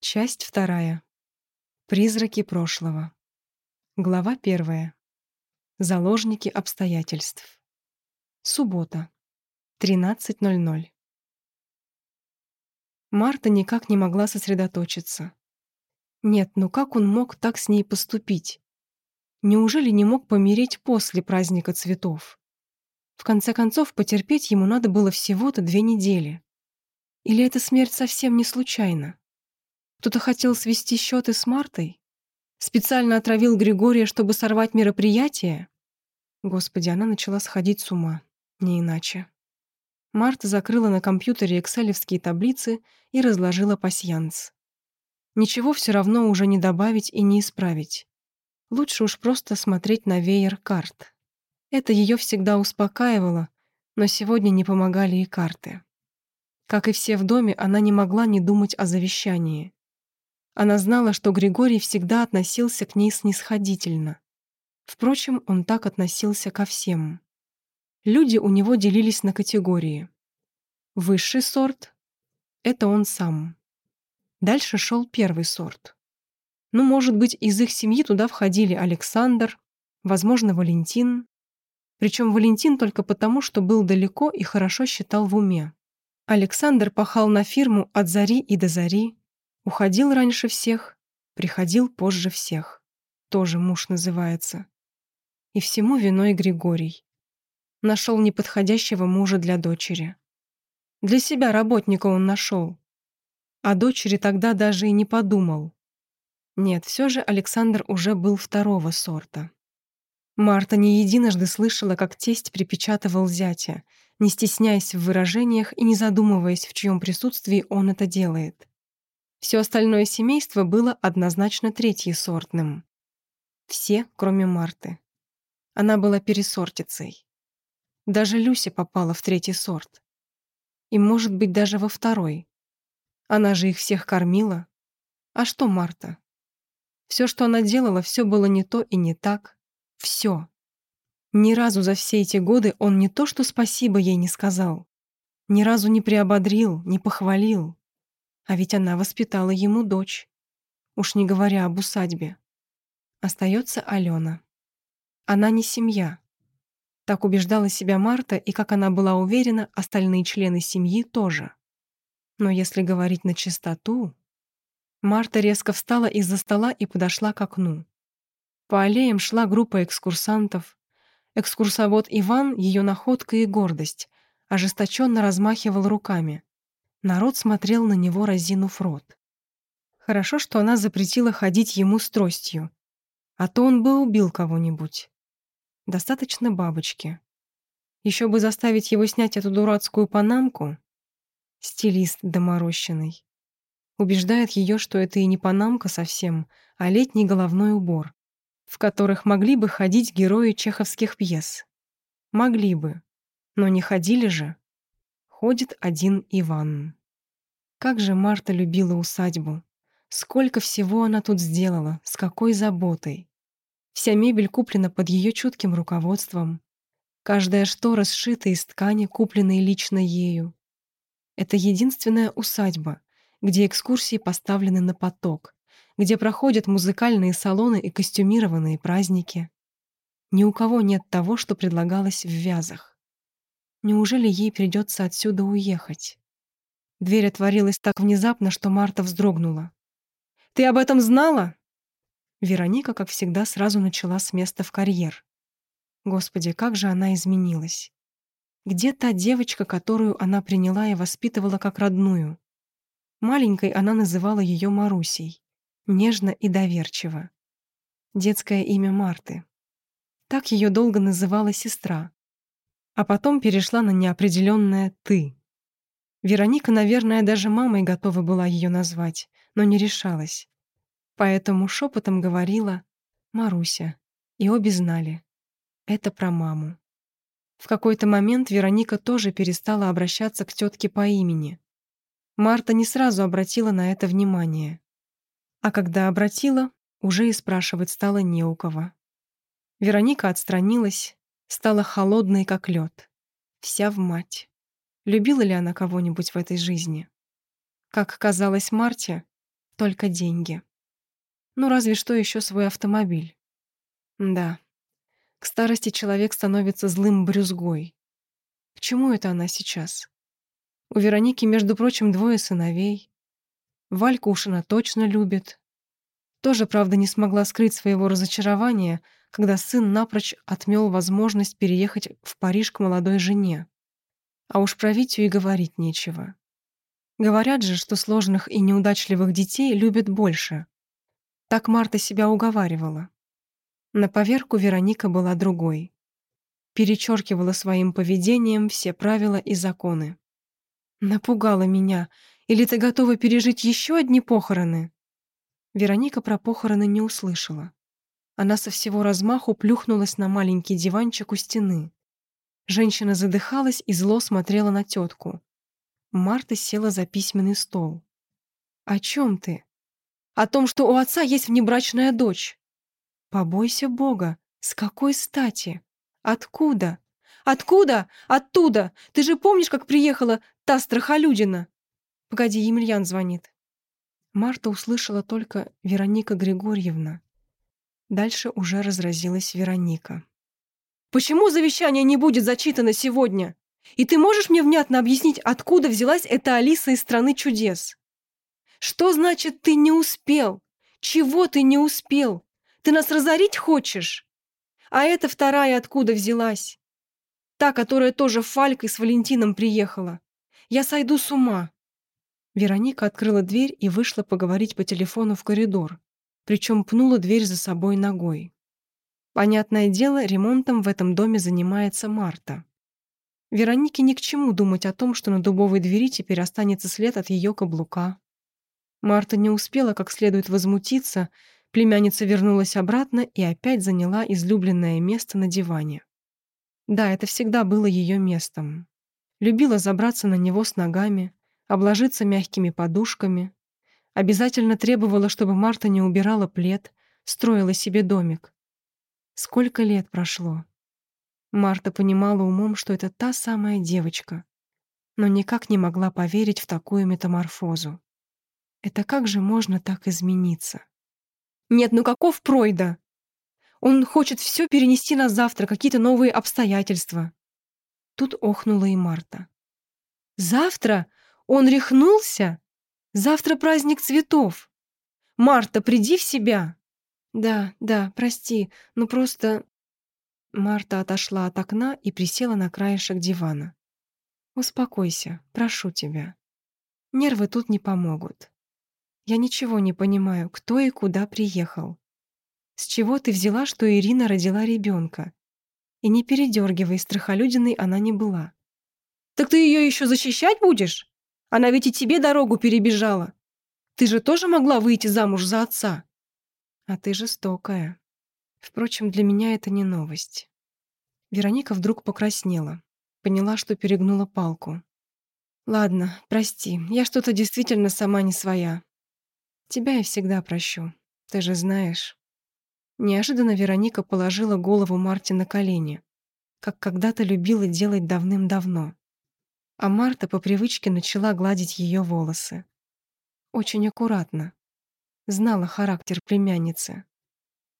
Часть вторая. Призраки прошлого. Глава первая. Заложники обстоятельств. Суббота. 13.00. Марта никак не могла сосредоточиться. Нет, ну как он мог так с ней поступить? Неужели не мог помереть после праздника цветов? В конце концов, потерпеть ему надо было всего-то две недели. Или эта смерть совсем не случайна? Кто-то хотел свести счеты с Мартой? Специально отравил Григория, чтобы сорвать мероприятие? Господи, она начала сходить с ума. Не иначе. Марта закрыла на компьютере экселевские таблицы и разложила пасьянс. Ничего все равно уже не добавить и не исправить. Лучше уж просто смотреть на веер карт. Это ее всегда успокаивало, но сегодня не помогали и карты. Как и все в доме, она не могла не думать о завещании. Она знала, что Григорий всегда относился к ней снисходительно. Впрочем, он так относился ко всем. Люди у него делились на категории. Высший сорт — это он сам. Дальше шел первый сорт. Ну, может быть, из их семьи туда входили Александр, возможно, Валентин. Причем Валентин только потому, что был далеко и хорошо считал в уме. Александр пахал на фирму от зари и до зари, Уходил раньше всех, приходил позже всех. Тоже муж называется. И всему виной Григорий. Нашел неподходящего мужа для дочери. Для себя работника он нашел. А дочери тогда даже и не подумал. Нет, все же Александр уже был второго сорта. Марта не единожды слышала, как тесть припечатывал зятя, не стесняясь в выражениях и не задумываясь, в чьем присутствии он это делает. Все остальное семейство было однозначно третьесортным. Все, кроме Марты. Она была пересортицей. Даже Люся попала в третий сорт. И, может быть, даже во второй. Она же их всех кормила. А что Марта? Все, что она делала, все было не то и не так. Все. Ни разу за все эти годы он не то, что спасибо ей не сказал. Ни разу не приободрил, не похвалил. А ведь она воспитала ему дочь. Уж не говоря об усадьбе. Остается Алена. Она не семья. Так убеждала себя Марта, и, как она была уверена, остальные члены семьи тоже. Но если говорить на чистоту... Марта резко встала из-за стола и подошла к окну. По аллеям шла группа экскурсантов. Экскурсовод Иван, ее находка и гордость, ожесточенно размахивал руками. Народ смотрел на него, разинув рот. Хорошо, что она запретила ходить ему с тростью, а то он бы убил кого-нибудь. Достаточно бабочки. Еще бы заставить его снять эту дурацкую панамку. Стилист доморощенный. Убеждает ее, что это и не панамка совсем, а летний головной убор, в которых могли бы ходить герои чеховских пьес. Могли бы, но не ходили же ходит один Иван. Как же Марта любила усадьбу. Сколько всего она тут сделала, с какой заботой. Вся мебель куплена под ее чутким руководством. Каждая штора сшита из ткани, купленной лично ею. Это единственная усадьба, где экскурсии поставлены на поток, где проходят музыкальные салоны и костюмированные праздники. Ни у кого нет того, что предлагалось в вязах. Неужели ей придется отсюда уехать? Дверь отворилась так внезапно, что Марта вздрогнула. «Ты об этом знала?» Вероника, как всегда, сразу начала с места в карьер. Господи, как же она изменилась. Где та девочка, которую она приняла и воспитывала как родную? Маленькой она называла ее Марусей. Нежно и доверчиво. Детское имя Марты. Так ее долго называла сестра а потом перешла на неопределенное «ты». Вероника, наверное, даже мамой готова была ее назвать, но не решалась. Поэтому шепотом говорила «Маруся», и обе знали. Это про маму. В какой-то момент Вероника тоже перестала обращаться к тетке по имени. Марта не сразу обратила на это внимание. А когда обратила, уже и спрашивать стало не у кого. Вероника отстранилась, стала холодной, как лед. Вся в мать. Любила ли она кого-нибудь в этой жизни? Как казалось Марте, Только деньги. Ну, разве что еще свой автомобиль. Да. К старости человек становится злым брюзгой. К чему это она сейчас? У Вероники, между прочим, двое сыновей. Вальку уж она точно любит. Тоже, правда, не смогла скрыть своего разочарования, когда сын напрочь отмел возможность переехать в Париж к молодой жене. А уж про Витю и говорить нечего. Говорят же, что сложных и неудачливых детей любят больше. Так Марта себя уговаривала. На поверку Вероника была другой. Перечеркивала своим поведением все правила и законы. Напугала меня. Или ты готова пережить еще одни похороны? Вероника про похороны не услышала. Она со всего размаху плюхнулась на маленький диванчик у стены. Женщина задыхалась и зло смотрела на тетку. Марта села за письменный стол. «О чем ты?» «О том, что у отца есть внебрачная дочь». «Побойся Бога! С какой стати? Откуда? Откуда? Оттуда! Ты же помнишь, как приехала та страхолюдина?» «Погоди, Емельян звонит». Марта услышала только «Вероника Григорьевна». Дальше уже разразилась Вероника. «Почему завещание не будет зачитано сегодня? И ты можешь мне внятно объяснить, откуда взялась эта Алиса из страны чудес? Что значит «ты не успел»? Чего ты не успел? Ты нас разорить хочешь? А эта вторая откуда взялась? Та, которая тоже Фалькой с Валентином приехала. Я сойду с ума. Вероника открыла дверь и вышла поговорить по телефону в коридор, причем пнула дверь за собой ногой. Понятное дело, ремонтом в этом доме занимается Марта. Веронике ни к чему думать о том, что на дубовой двери теперь останется след от ее каблука. Марта не успела как следует возмутиться, племянница вернулась обратно и опять заняла излюбленное место на диване. Да, это всегда было ее местом. Любила забраться на него с ногами, обложиться мягкими подушками. Обязательно требовала, чтобы Марта не убирала плед, строила себе домик. Сколько лет прошло. Марта понимала умом, что это та самая девочка, но никак не могла поверить в такую метаморфозу. Это как же можно так измениться? Нет, ну каков Пройда? Он хочет все перенести на завтра, какие-то новые обстоятельства. Тут охнула и Марта. Завтра? Он рехнулся? Завтра праздник цветов. Марта, приди в себя. Да, да, прости, но просто... Марта отошла от окна и присела на краешек дивана. Успокойся, прошу тебя. Нервы тут не помогут. Я ничего не понимаю, кто и куда приехал. С чего ты взяла, что Ирина родила ребенка? И не передергивай, страхолюдиной она не была. Так ты ее еще защищать будешь? Она ведь и тебе дорогу перебежала. Ты же тоже могла выйти замуж за отца. А ты жестокая. Впрочем, для меня это не новость. Вероника вдруг покраснела. Поняла, что перегнула палку. Ладно, прости, я что-то действительно сама не своя. Тебя я всегда прощу, ты же знаешь. Неожиданно Вероника положила голову Марте на колени, как когда-то любила делать давным-давно а Марта по привычке начала гладить ее волосы. Очень аккуратно. Знала характер племянницы.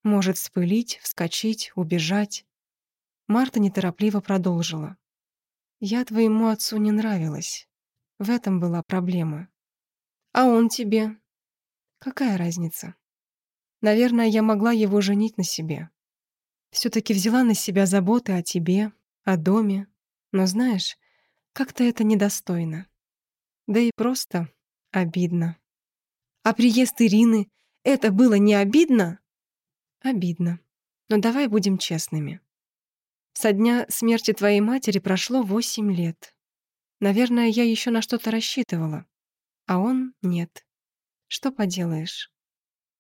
Может вспылить, вскочить, убежать. Марта неторопливо продолжила. «Я твоему отцу не нравилась. В этом была проблема. А он тебе? Какая разница? Наверное, я могла его женить на себе. Все-таки взяла на себя заботы о тебе, о доме. Но знаешь, как-то это недостойно. Да и просто обидно. А приезд Ирины — это было не обидно? Обидно. Но давай будем честными. Со дня смерти твоей матери прошло восемь лет. Наверное, я еще на что-то рассчитывала. А он — нет. Что поделаешь?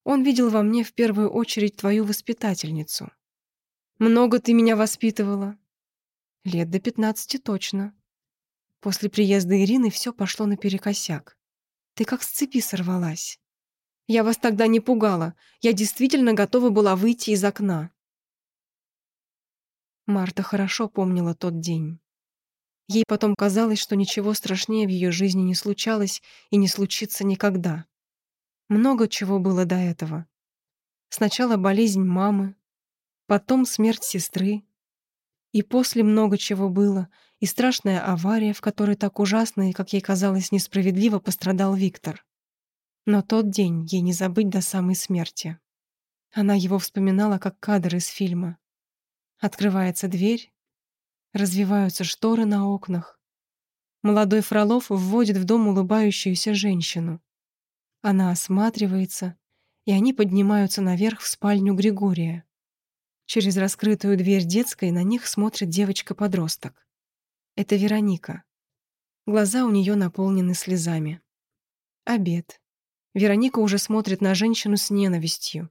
Он видел во мне в первую очередь твою воспитательницу. Много ты меня воспитывала. Лет до пятнадцати точно. После приезда Ирины все пошло наперекосяк. Ты как с цепи сорвалась. Я вас тогда не пугала. Я действительно готова была выйти из окна. Марта хорошо помнила тот день. Ей потом казалось, что ничего страшнее в ее жизни не случалось и не случится никогда. Много чего было до этого. Сначала болезнь мамы, потом смерть сестры, и после много чего было, и страшная авария, в которой так ужасно и, как ей казалось, несправедливо пострадал Виктор. Но тот день ей не забыть до самой смерти. Она его вспоминала как кадр из фильма. Открывается дверь, развиваются шторы на окнах. Молодой Фролов вводит в дом улыбающуюся женщину. Она осматривается, и они поднимаются наверх в спальню Григория. Через раскрытую дверь детской на них смотрит девочка-подросток. Это Вероника. Глаза у нее наполнены слезами. Обед. Вероника уже смотрит на женщину с ненавистью,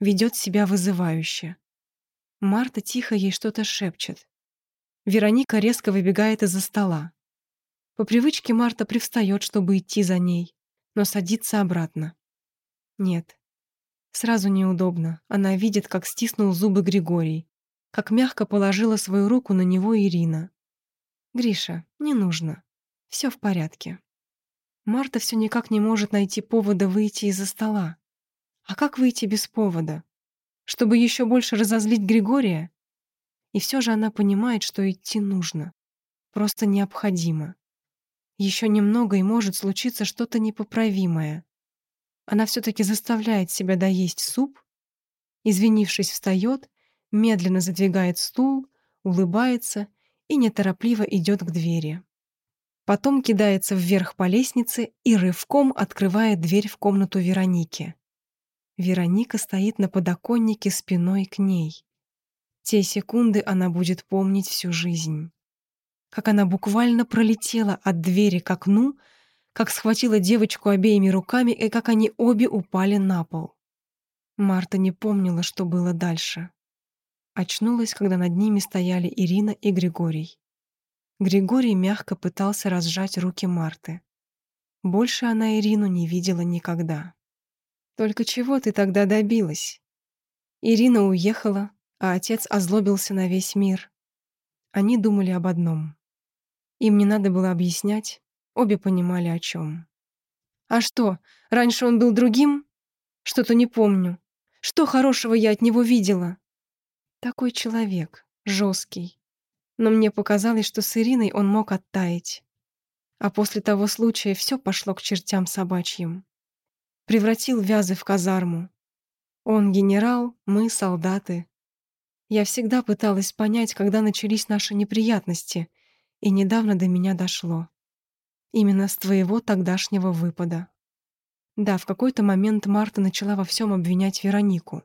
ведет себя вызывающе. Марта тихо ей что-то шепчет. Вероника резко выбегает из-за стола. По привычке Марта привстает, чтобы идти за ней, но садится обратно. Нет. Сразу неудобно. Она видит, как стиснул зубы Григорий, как мягко положила свою руку на него Ирина. «Гриша, не нужно. Все в порядке». Марта все никак не может найти повода выйти из-за стола. А как выйти без повода? Чтобы еще больше разозлить Григория? И все же она понимает, что идти нужно. Просто необходимо. Еще немного, и может случиться что-то непоправимое. Она все-таки заставляет себя доесть суп, извинившись, встает, медленно задвигает стул, улыбается и неторопливо идет к двери. Потом кидается вверх по лестнице и рывком открывает дверь в комнату Вероники. Вероника стоит на подоконнике спиной к ней. Те секунды она будет помнить всю жизнь как она буквально пролетела от двери к окну, как схватила девочку обеими руками и как они обе упали на пол. Марта не помнила, что было дальше. Очнулась, когда над ними стояли Ирина и Григорий. Григорий мягко пытался разжать руки Марты. Больше она Ирину не видела никогда. «Только чего ты тогда добилась?» Ирина уехала, а отец озлобился на весь мир. Они думали об одном. Им не надо было объяснять, обе понимали, о чем. «А что, раньше он был другим? Что-то не помню. Что хорошего я от него видела?» Такой человек, жесткий. Но мне показалось, что с Ириной он мог оттаять. А после того случая все пошло к чертям собачьим. Превратил Вязы в казарму. Он генерал, мы солдаты. Я всегда пыталась понять, когда начались наши неприятности, и недавно до меня дошло. Именно с твоего тогдашнего выпада. Да, в какой-то момент Марта начала во всем обвинять Веронику.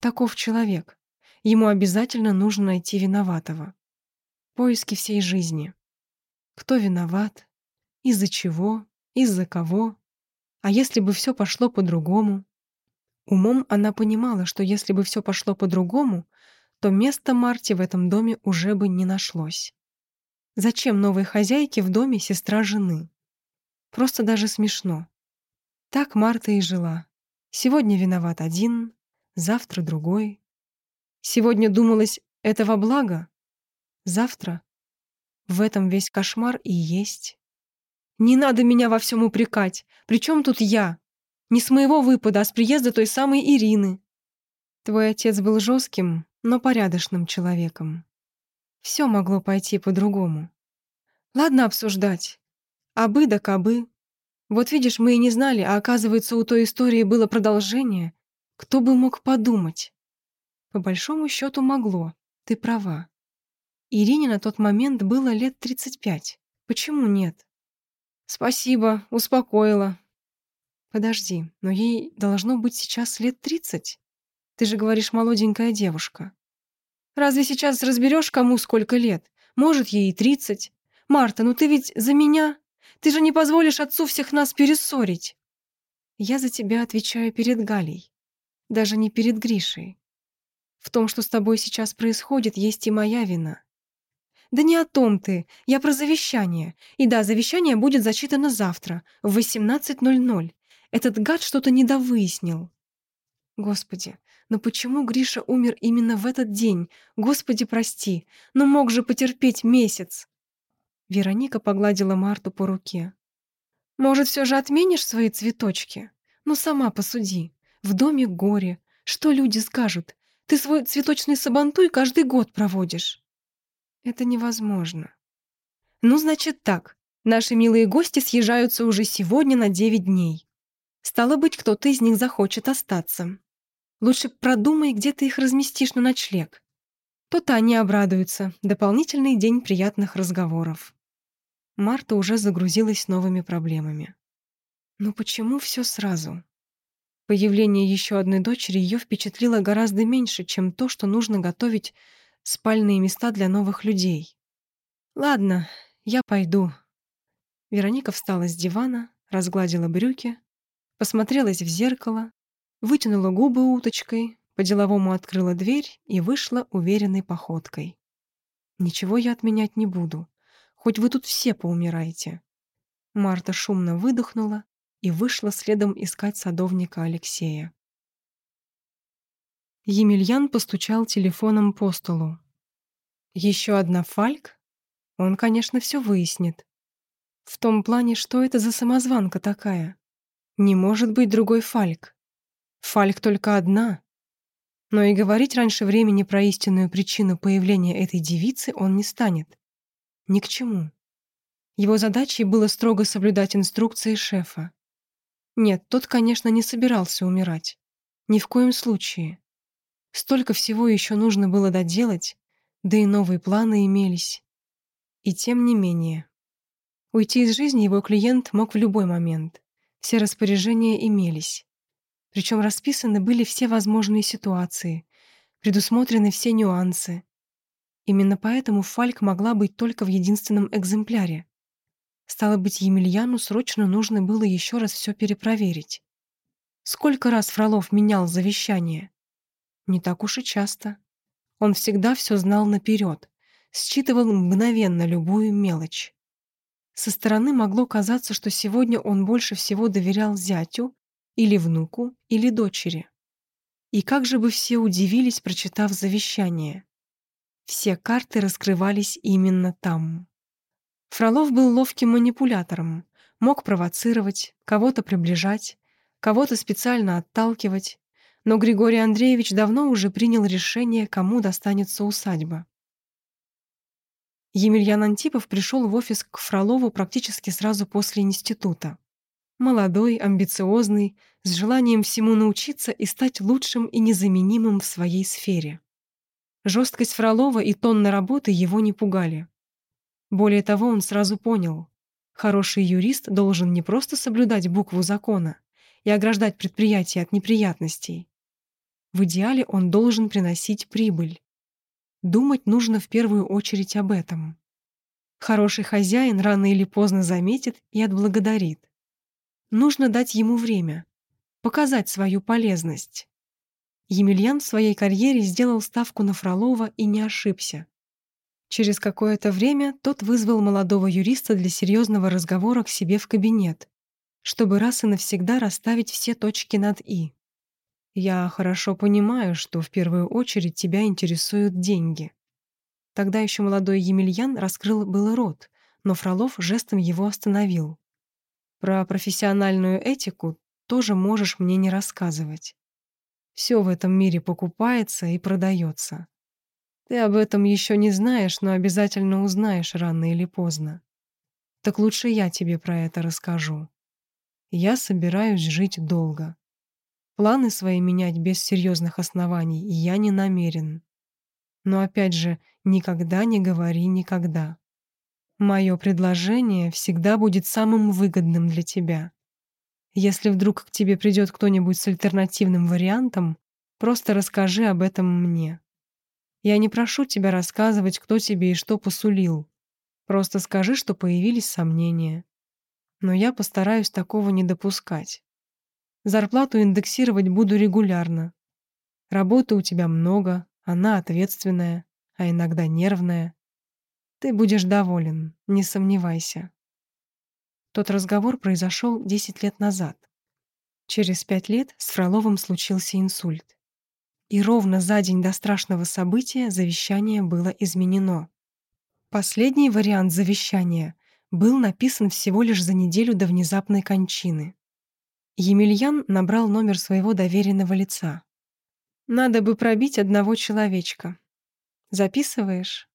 Таков человек. Ему обязательно нужно найти виноватого. Поиски всей жизни. Кто виноват? Из-за чего? Из-за кого? А если бы все пошло по-другому? Умом она понимала, что если бы все пошло по-другому, то места Марте в этом доме уже бы не нашлось. Зачем новой хозяйке в доме сестра жены? Просто даже смешно. Так Марта и жила. Сегодня виноват один, завтра другой. Сегодня думалось, это во благо, завтра в этом весь кошмар и есть. Не надо меня во всем упрекать. Причем тут я? Не с моего выпада, а с приезда той самой Ирины. Твой отец был жестким, но порядочным человеком. Все могло пойти по-другому. Ладно обсуждать. Абы да кабы. Вот видишь, мы и не знали, а оказывается, у той истории было продолжение. Кто бы мог подумать? По большому счету могло. Ты права. Ирине на тот момент было лет 35. Почему нет? Спасибо, успокоила. Подожди, но ей должно быть сейчас лет 30. Ты же говоришь, молоденькая девушка. Разве сейчас разберешь, кому сколько лет? Может, ей и тридцать. Марта, ну ты ведь за меня? Ты же не позволишь отцу всех нас перессорить. Я за тебя отвечаю перед Галей. Даже не перед Гришей. В том, что с тобой сейчас происходит, есть и моя вина. Да не о том ты. Я про завещание. И да, завещание будет зачитано завтра, в 18.00. Этот гад что-то недовыяснил. Господи, но почему Гриша умер именно в этот день? Господи, прости, но мог же потерпеть месяц. Вероника погладила Марту по руке. Может, все же отменишь свои цветочки? Ну сама посуди. В доме горе. Что люди скажут? Ты свой цветочный сабантуй каждый год проводишь. Это невозможно. Ну, значит так. Наши милые гости съезжаются уже сегодня на 9 дней. Стало быть, кто-то из них захочет остаться. Лучше продумай, где ты их разместишь на ночлег. То-то они обрадуются. Дополнительный день приятных разговоров. Марта уже загрузилась новыми проблемами. Но почему все сразу? Появление еще одной дочери ее впечатлило гораздо меньше, чем то, что нужно готовить спальные места для новых людей. «Ладно, я пойду». Вероника встала с дивана, разгладила брюки, посмотрелась в зеркало, вытянула губы уточкой, по-деловому открыла дверь и вышла уверенной походкой. «Ничего я отменять не буду, хоть вы тут все поумираете». Марта шумно выдохнула и вышла следом искать садовника Алексея. Емельян постучал телефоном по столу. Еще одна фальк? Он, конечно, все выяснит. В том плане, что это за самозванка такая. Не может быть другой фальк. Фальк только одна. Но и говорить раньше времени про истинную причину появления этой девицы он не станет. Ни к чему. Его задачей было строго соблюдать инструкции шефа. Нет, тот, конечно, не собирался умирать. Ни в коем случае. Столько всего еще нужно было доделать, да и новые планы имелись. И тем не менее. Уйти из жизни его клиент мог в любой момент. Все распоряжения имелись. Причем расписаны были все возможные ситуации, предусмотрены все нюансы. Именно поэтому Фальк могла быть только в единственном экземпляре. Стало быть, Емельяну срочно нужно было еще раз все перепроверить. Сколько раз Фролов менял завещание? Не так уж и часто. Он всегда все знал наперед, считывал мгновенно любую мелочь. Со стороны могло казаться, что сегодня он больше всего доверял зятю или внуку, или дочери. И как же бы все удивились, прочитав завещание. Все карты раскрывались именно там. Фролов был ловким манипулятором, мог провоцировать, кого-то приближать, кого-то специально отталкивать, но Григорий Андреевич давно уже принял решение, кому достанется усадьба. Емельян Антипов пришел в офис к Фролову практически сразу после института. Молодой, амбициозный, с желанием всему научиться и стать лучшим и незаменимым в своей сфере. Жесткость Фролова и тонна работы его не пугали. Более того, он сразу понял. Хороший юрист должен не просто соблюдать букву закона и ограждать предприятие от неприятностей. В идеале он должен приносить прибыль. Думать нужно в первую очередь об этом. Хороший хозяин рано или поздно заметит и отблагодарит. Нужно дать ему время, показать свою полезность. Емельян в своей карьере сделал ставку на Фролова и не ошибся. Через какое-то время тот вызвал молодого юриста для серьезного разговора к себе в кабинет, чтобы раз и навсегда расставить все точки над «и». «Я хорошо понимаю, что в первую очередь тебя интересуют деньги». Тогда еще молодой Емельян раскрыл было рот, но Фролов жестом его остановил. «Про профессиональную этику тоже можешь мне не рассказывать. Все в этом мире покупается и продается. Ты об этом еще не знаешь, но обязательно узнаешь рано или поздно. Так лучше я тебе про это расскажу. Я собираюсь жить долго. Планы свои менять без серьезных оснований я не намерен. Но опять же, никогда не говори никогда. Мое предложение всегда будет самым выгодным для тебя. Если вдруг к тебе придет кто-нибудь с альтернативным вариантом, просто расскажи об этом мне. Я не прошу тебя рассказывать, кто тебе и что посулил. Просто скажи, что появились сомнения. Но я постараюсь такого не допускать. Зарплату индексировать буду регулярно. Работы у тебя много, она ответственная, а иногда нервная. Ты будешь доволен, не сомневайся. Тот разговор произошел 10 лет назад. Через пять лет с Фроловым случился инсульт. И ровно за день до страшного события завещание было изменено. Последний вариант завещания был написан всего лишь за неделю до внезапной кончины. Емельян набрал номер своего доверенного лица. «Надо бы пробить одного человечка. Записываешь?»